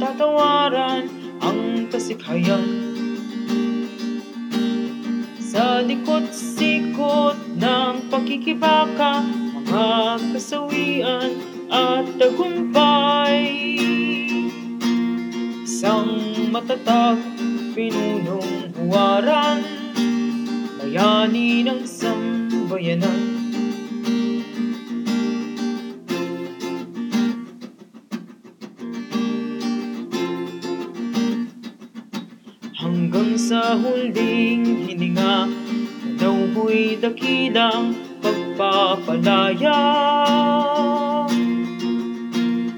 matatawaran ang kasikhayan Sa likot-sikot ng pakikibaka Mga kasawian at tagumpay. Isang matatag pinunong huwaran Bayani ng sambayanan Hanggang sa huling hininga Tanaw mo'y dakilang pagpapalaya.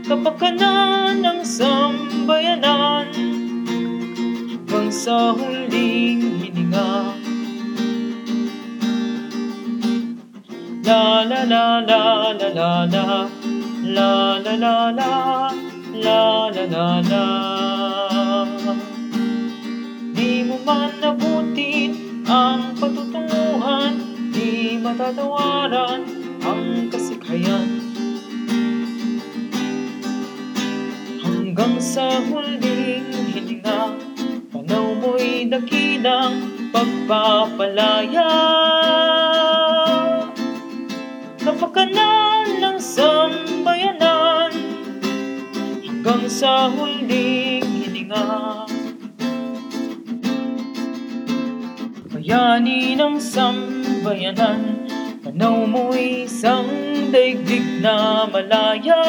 Kapakanan ng sambayanan Hanggang sa huling hininga. La la la la la la la. La la la la La la la la man nabutin ang patutunguhan Di matatawaran ang kasikhayan Hanggang sa huling hininga Panaw mo'y dakilang pagpapalaya. Kapakanan ng sambayanan. Hanggang sa huling hininga Bayani ng sambayanan Panaw mo'y isang daigdig na malaya